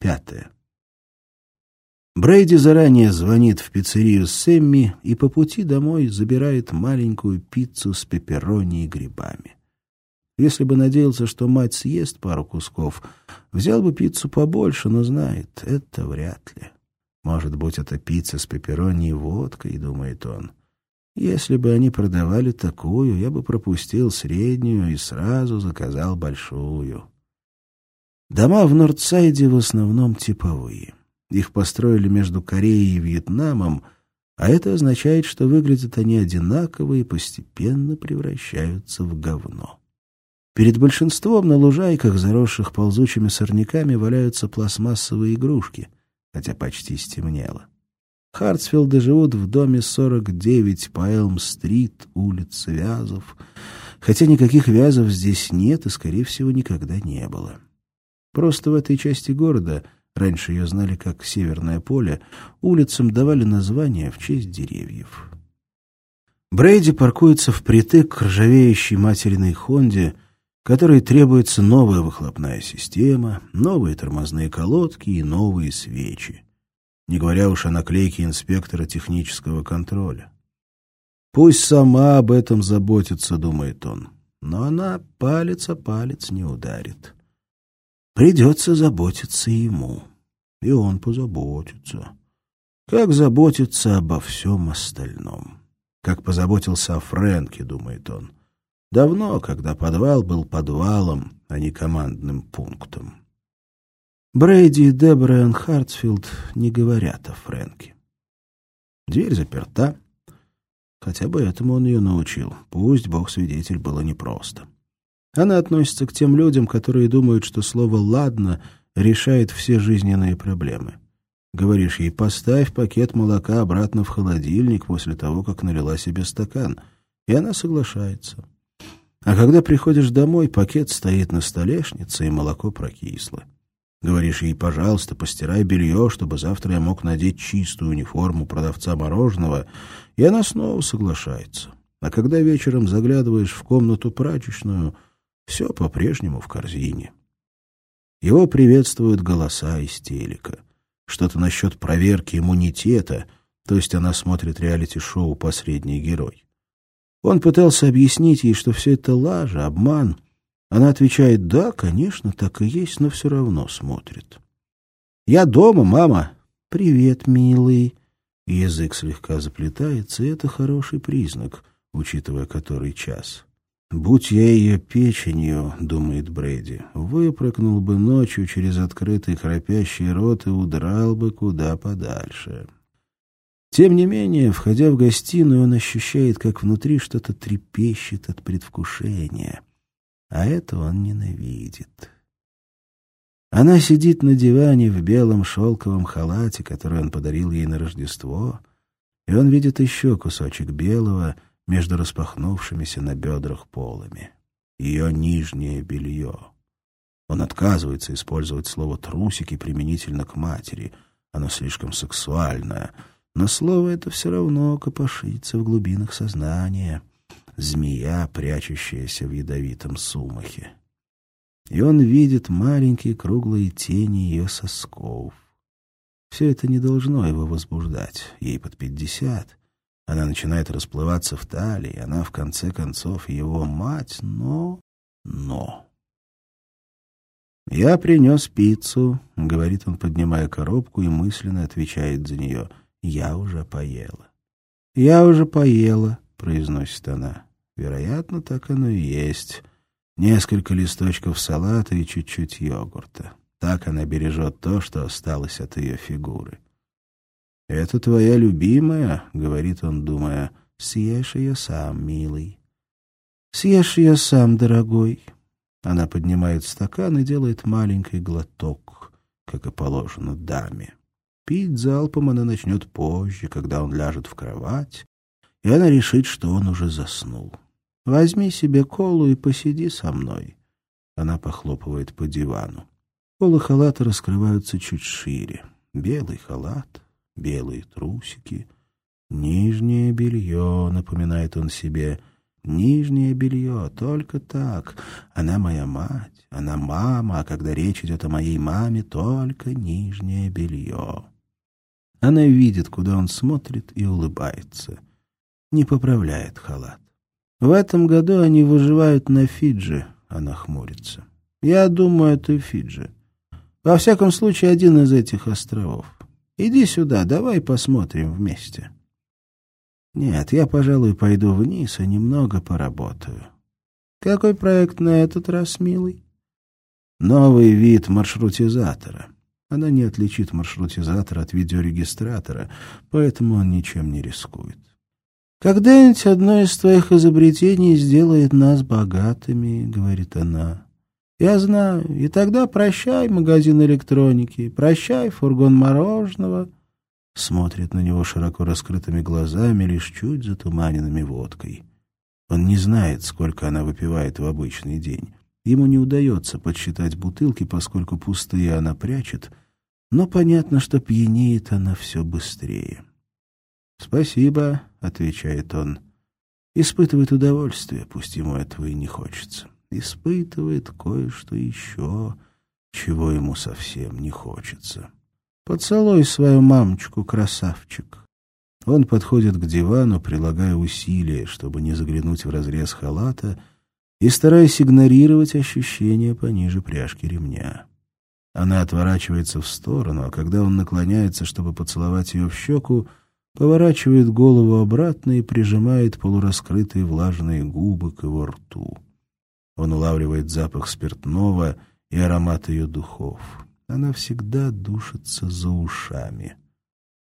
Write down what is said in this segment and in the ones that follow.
Пятое. Брейди заранее звонит в пиццерию Сэмми и по пути домой забирает маленькую пиццу с пепперони и грибами. Если бы надеялся, что мать съест пару кусков, взял бы пиццу побольше, но знает, это вряд ли. Может быть, это пицца с пепперони и водкой, думает он. Если бы они продавали такую, я бы пропустил среднюю и сразу заказал большую. Дома в Нордсайде в основном типовые. Их построили между Кореей и Вьетнамом, а это означает, что выглядят они одинаково и постепенно превращаются в говно. Перед большинством на лужайках, заросших ползучими сорняками, валяются пластмассовые игрушки, хотя почти стемнело. Хартсфилды живут в доме 49 по Элм-стрит, улица Вязов, хотя никаких Вязов здесь нет и, скорее всего, никогда не было. Просто в этой части города — раньше ее знали как Северное поле, улицам давали названия в честь деревьев. Брейди паркуется впритык к ржавеющей материной «Хонде», которой требуется новая выхлопная система, новые тормозные колодки и новые свечи. Не говоря уж о наклейке инспектора технического контроля. «Пусть сама об этом заботится», — думает он, но она палец о палец не ударит. Придется заботиться ему. И он позаботится. Как заботиться обо всем остальном. Как позаботился о Фрэнке, думает он. Давно, когда подвал был подвалом, а не командным пунктом. Брейди и Дебора Энн Хартфилд не говорят о Фрэнке. Дверь заперта. Хотя бы этому он ее научил. Пусть Бог-свидетель было непросто. Она относится к тем людям, которые думают, что слово «ладно» решает все жизненные проблемы. Говоришь ей «поставь пакет молока обратно в холодильник после того, как налила себе стакан», и она соглашается. А когда приходишь домой, пакет стоит на столешнице, и молоко прокисло. Говоришь ей, пожалуйста, постирай белье, чтобы завтра я мог надеть чистую униформу продавца мороженого, и она снова соглашается. А когда вечером заглядываешь в комнату прачечную — все по-прежнему в корзине. Его приветствуют голоса из телека. Что-то насчет проверки иммунитета, то есть она смотрит реалити-шоу «Посредний герой». Он пытался объяснить ей, что все это лажа, обман. Она отвечает «Да, конечно, так и есть, но все равно смотрит». «Я дома, мама!» «Привет, милый!» Язык слегка заплетается, и это хороший признак, учитывая который час. «Будь я ее печенью, — думает Брейди, — выпрыгнул бы ночью через открытый храпящий рот и удрал бы куда подальше». Тем не менее, входя в гостиную, он ощущает, как внутри что-то трепещет от предвкушения. А это он ненавидит. Она сидит на диване в белом шелковом халате, который он подарил ей на Рождество, и он видит еще кусочек белого — между распахнувшимися на бедрах полами. Ее нижнее белье. Он отказывается использовать слово «трусики» применительно к матери. Оно слишком сексуальное. Но слово это все равно копошится в глубинах сознания. Змея, прячущаяся в ядовитом сумахе. И он видит маленькие круглые тени ее сосков. Все это не должно его возбуждать. Ей под пятьдесят. Она начинает расплываться в талии, она, в конце концов, его мать, но... но... «Я принес пиццу», — говорит он, поднимая коробку и мысленно отвечает за нее. «Я уже поела». «Я уже поела», — произносит она. Вероятно, так оно и есть. Несколько листочков салата и чуть-чуть йогурта. Так она бережет то, что осталось от ее фигуры. «Это твоя любимая», — говорит он, думая, — «съешь ее сам, милый». «Съешь ее сам, дорогой». Она поднимает стакан и делает маленький глоток, как и положено даме. Пить залпом она начнет позже, когда он ляжет в кровать, и она решит, что он уже заснул. «Возьми себе колу и посиди со мной». Она похлопывает по дивану. Полы халата раскрываются чуть шире. Белый халат, белые трусики, нижнее белье, напоминает он себе, Нижнее белье, только так. Она моя мать, она мама, а когда речь идет о моей маме, только нижнее белье. Она видит, куда он смотрит, и улыбается. Не поправляет халат. В этом году они выживают на Фиджи, она хмурится. Я думаю, это Фиджи. Во всяком случае, один из этих островов. Иди сюда, давай посмотрим вместе. Нет, я, пожалуй, пойду вниз и немного поработаю. Какой проект на этот раз, милый? Новый вид маршрутизатора. Она не отличит маршрутизатор от видеорегистратора, поэтому он ничем не рискует. «Когда-нибудь одно из твоих изобретений сделает нас богатыми», — говорит она. «Я знаю. И тогда прощай магазин электроники, прощай фургон мороженого» смотрит на него широко раскрытыми глазами, лишь чуть затуманенными водкой. Он не знает, сколько она выпивает в обычный день. Ему не удается подсчитать бутылки, поскольку пустые она прячет, но понятно, что пьянеет она все быстрее. «Спасибо», — отвечает он. Испытывает удовольствие, пусть ему этого и не хочется. Испытывает кое-что еще, чего ему совсем не хочется. Поцелуй свою мамочку, красавчик. Он подходит к дивану, прилагая усилия, чтобы не заглянуть в разрез халата, и стараясь игнорировать ощущения пониже пряжки ремня. Она отворачивается в сторону, а когда он наклоняется, чтобы поцеловать ее в щеку, поворачивает голову обратно и прижимает полураскрытые влажные губы к его рту. Он улавливает запах спиртного и аромат ее духов она всегда душится за ушами.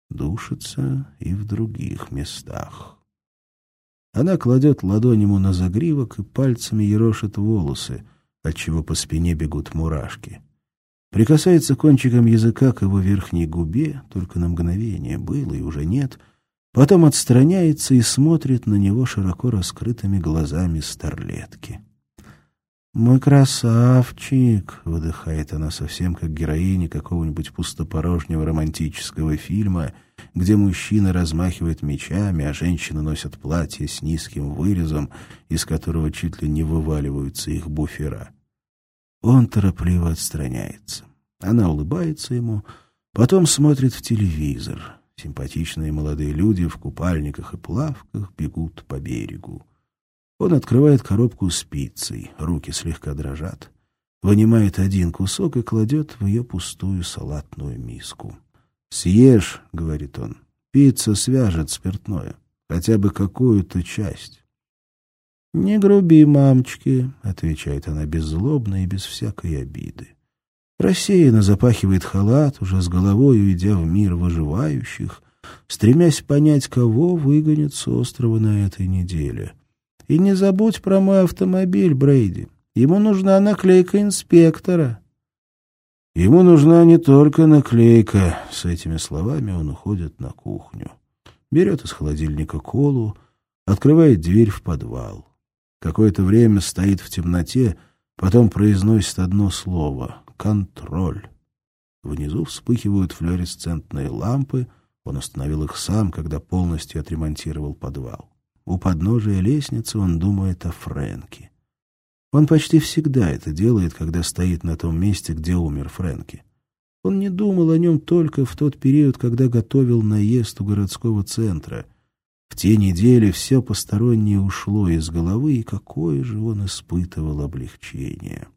Душится и в других местах. Она кладет ладонь ему на загривок и пальцами ерошит волосы, отчего по спине бегут мурашки. Прикасается кончиком языка к его верхней губе, только на мгновение было и уже нет, потом отстраняется и смотрит на него широко раскрытыми глазами старлетки. «Мой красавчик!» — выдыхает она совсем как героиня какого-нибудь пустопорожнего романтического фильма, где мужчина размахивает мечами, а женщины носят платья с низким вырезом, из которого чуть ли не вываливаются их буфера. Он торопливо отстраняется. Она улыбается ему, потом смотрит в телевизор. Симпатичные молодые люди в купальниках и плавках бегут по берегу. Он открывает коробку с пиццей, руки слегка дрожат, вынимает один кусок и кладет в ее пустую салатную миску. «Съешь», — говорит он, — «пицца свяжет спиртное, хотя бы какую-то часть». «Не груби, мамочки», — отвечает она беззлобно и без всякой обиды. Рассеянно запахивает халат, уже с головой уйдя в мир выживающих, стремясь понять, кого выгонят с острова на этой неделе — и не забудь про мой автомобиль, Брейди. Ему нужна наклейка инспектора. Ему нужна не только наклейка. С этими словами он уходит на кухню. Берет из холодильника колу, открывает дверь в подвал. Какое-то время стоит в темноте, потом произносит одно слово — «контроль». Внизу вспыхивают флуоресцентные лампы, он установил их сам, когда полностью отремонтировал подвал. У подножия лестницы он думает о Фрэнке. Он почти всегда это делает, когда стоит на том месте, где умер Фрэнки. Он не думал о нем только в тот период, когда готовил наезд у городского центра. В те недели все постороннее ушло из головы, и какое же он испытывал облегчение.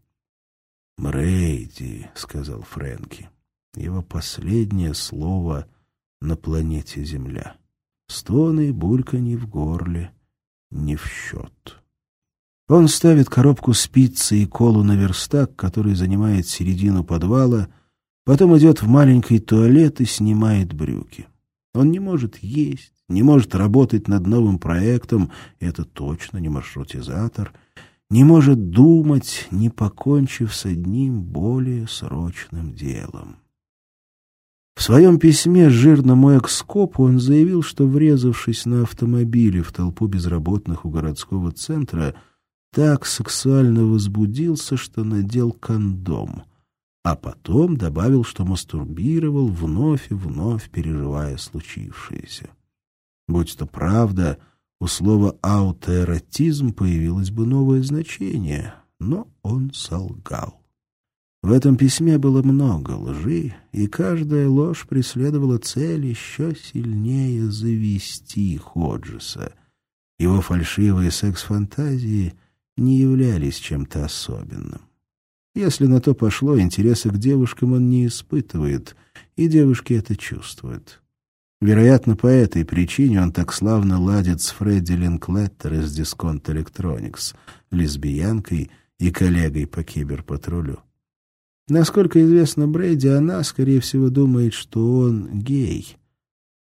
«Мрейди», — сказал Фрэнки, — его последнее слово на планете Земля. Стоны и бульканье в горле не в счет. Он ставит коробку с пиццей и колу на верстак, который занимает середину подвала, потом идет в маленький туалет и снимает брюки. Он не может есть, не может работать над новым проектом, это точно не маршрутизатор, не может думать, не покончив с одним более срочным делом. В своем письме жирному экскопу он заявил, что, врезавшись на автомобиле в толпу безработных у городского центра, так сексуально возбудился, что надел кондом, а потом добавил, что мастурбировал, вновь и вновь переживая случившееся. Будь то правда, у слова «аутоэротизм» появилось бы новое значение, но он солгал. В этом письме было много лжи, и каждая ложь преследовала цель еще сильнее завести Ходжеса. Его фальшивые секс-фантазии не являлись чем-то особенным. Если на то пошло, интереса к девушкам он не испытывает, и девушки это чувствуют. Вероятно, по этой причине он так славно ладит с Фредди Линклеттер из Discount Electronics, лесбиянкой и коллегой по киберпатрулю. Насколько известно Брэди, она, скорее всего, думает, что он гей.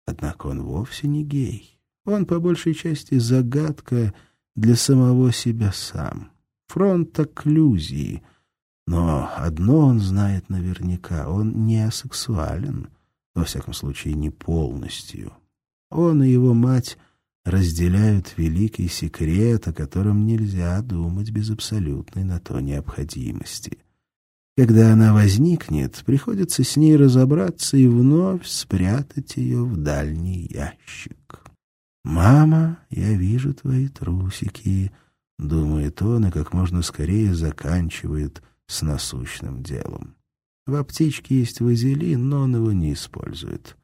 Однако он вовсе не гей. Он, по большей части, загадка для самого себя сам. Фронт окклюзии. Но одно он знает наверняка — он не асексуален — во всяком случае не полностью. Он и его мать разделяют великий секрет, о котором нельзя думать без абсолютной на то необходимости. Когда она возникнет, приходится с ней разобраться и вновь спрятать ее в дальний ящик. «Мама, я вижу твои трусики», — думает он и как можно скорее заканчивает с насущным делом. В аптечке есть вазелин, но он его не использует.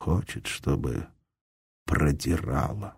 Хочет, чтобы продирало.